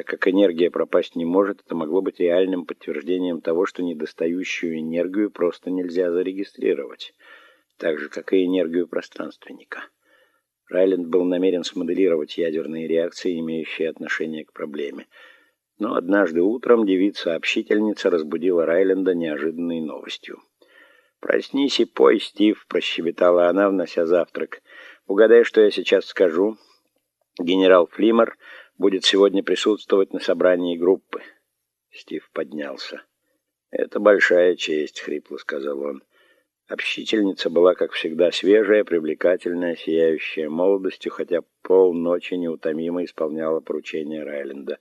Так как энергия пропасть не может, это могло быть реальным подтверждением того, что недостающую энергию просто нельзя зарегистрировать. Так же, как и энергию пространственника. Райленд был намерен смоделировать ядерные реакции, имеющие отношение к проблеме. Но однажды утром девица-общительница разбудила Райленда неожиданной новостью. «Проснись и пой, Стив», — прощебетала она, внося завтрак. «Угадай, что я сейчас скажу. Генерал Флимер будет сегодня присутствовать на собрании группы». Стив поднялся. «Это большая честь», — хрипло сказал он. Общительница была, как всегда, свежая, привлекательная, сияющая молодостью, хотя полночи неутомимо исполняла поручения Райленда.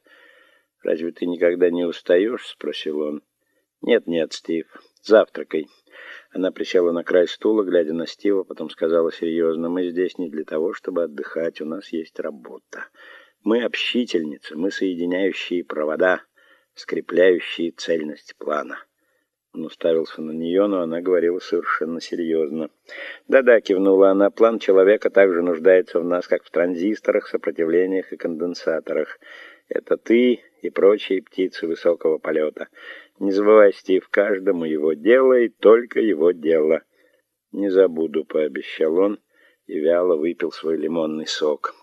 «Разве ты никогда не устаешь?» — спросил он. «Нет-нет, Стив, завтракай». Она присела на край стула, глядя на Стива, потом сказала серьезно, «Мы здесь не для того, чтобы отдыхать, у нас есть работа. Мы общительницы, мы соединяющие провода, скрепляющие цельность плана». Он уставился на нее, но она говорила совершенно серьезно. «Да-да», — кивнула она, — «план человека также нуждается в нас, как в транзисторах, сопротивлениях и конденсаторах. Это ты и прочие птицы высокого полета. Не забывай, Стив, каждому его дело и только его дело. Не забуду, пообещал он и вяло выпил свой лимонный сок.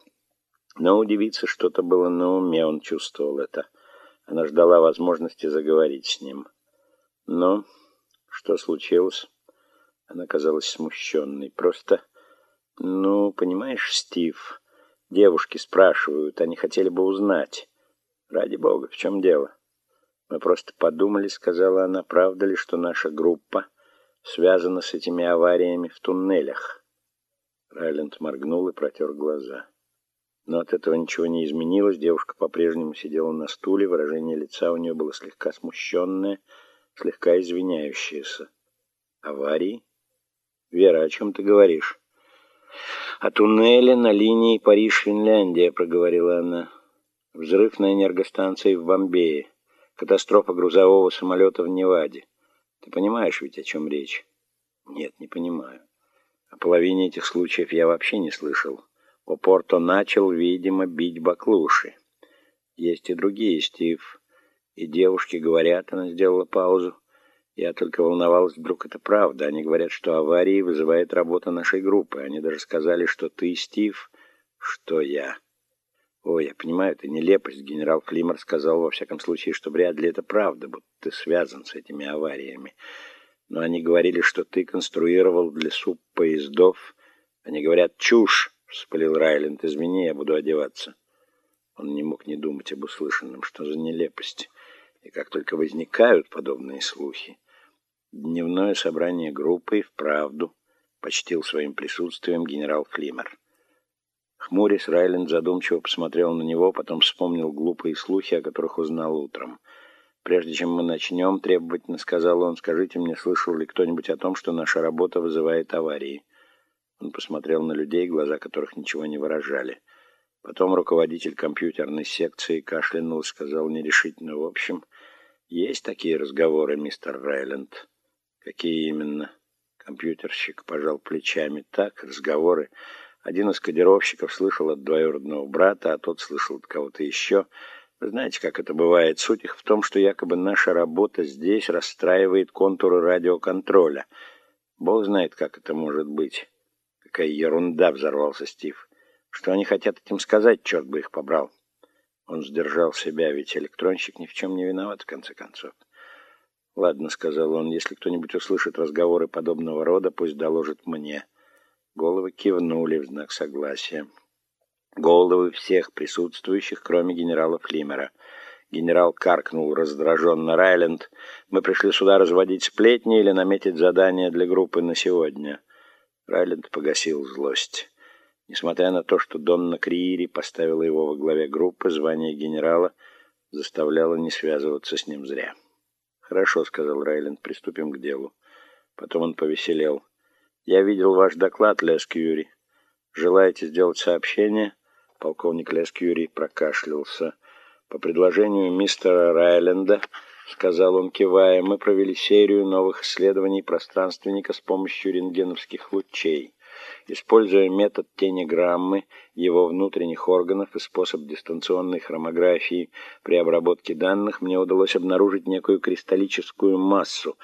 Но удивиться что-то было на уме, он чувствовал это. Она ждала возможности заговорить с ним. Но что случилось? Она казалась смущенной. Просто, ну, понимаешь, Стив, девушки спрашивают, они хотели бы узнать. Ради бога, в чем дело? Мы просто подумали, сказала она, правда ли, что наша группа связана с этими авариями в туннелях? Райленд моргнул и протер глаза. Но от этого ничего не изменилось. Девушка по-прежнему сидела на стуле, выражение лица у нее было слегка смущенное, слегка извиняющееся. Аварии? Вера, о чем ты говоришь? О туннеле на линии Париж-Финляндия, проговорила она. Взрыв на энергостанции в Бомбее. Катастрофа грузового самолета в Неваде. Ты понимаешь ведь, о чем речь? Нет, не понимаю. О половине этих случаев я вообще не слышал. Опорто начал, видимо, бить баклуши. Есть и другие, Стив. И девушки говорят, она сделала паузу. Я только волновалась, вдруг это правда. Они говорят, что аварии вызывает работа нашей группы. Они даже сказали, что ты, Стив, что я. Ой, я понимаю, это нелепость. Генерал Климер сказал, во всяком случае, что вряд ли это правда, будто ты связан с этими авариями. Но они говорили, что ты конструировал для суп-поездов. Они говорят, чушь, вспылил Райленд. Извини, я буду одеваться. Он не мог не думать об услышанном. Что за нелепость? И как только возникают подобные слухи, дневное собрание группы вправду почтил своим присутствием генерал Климер. Хмурясь, Райленд задумчиво посмотрел на него, потом вспомнил глупые слухи, о которых узнал утром. «Прежде чем мы начнем, требовательно сказал он, скажите мне, слышал ли кто-нибудь о том, что наша работа вызывает аварии?» Он посмотрел на людей, глаза которых ничего не выражали. Потом руководитель компьютерной секции кашлянул и сказал нерешительно, «В общем, есть такие разговоры, мистер Райленд?» «Какие именно?» Компьютерщик пожал плечами. «Так, разговоры...» Один из кодировщиков слышал от двоюродного брата, а тот слышал от кого-то еще. Вы знаете, как это бывает? Суть их в том, что якобы наша работа здесь расстраивает контуры радиоконтроля. Бог знает, как это может быть. Какая ерунда, взорвался Стив. Что они хотят этим сказать, черт бы их побрал. Он сдержал себя, ведь электронщик ни в чем не виноват, в конце концов. «Ладно», — сказал он, — «если кто-нибудь услышит разговоры подобного рода, пусть доложит мне». Головы кивнули в знак согласия. Головы всех присутствующих, кроме генерала Флимера. Генерал каркнул раздраженно. «Райленд, мы пришли сюда разводить сплетни или наметить задание для группы на сегодня?» Райленд погасил злость. Несмотря на то, что Донна Криири поставила его во главе группы, звание генерала заставляло не связываться с ним зря. «Хорошо», — сказал Райленд, — «приступим к делу». Потом он повеселел. Я видел ваш доклад, Лескьюри. Желаете сделать сообщение? Полковник Лескьюри прокашлялся. По предложению мистера Райленда, сказал он, кивая, мы провели серию новых исследований пространственника с помощью рентгеновских лучей. Используя метод тенеграммы, его внутренних органов и способ дистанционной хромографии при обработке данных, мне удалось обнаружить некую кристаллическую массу,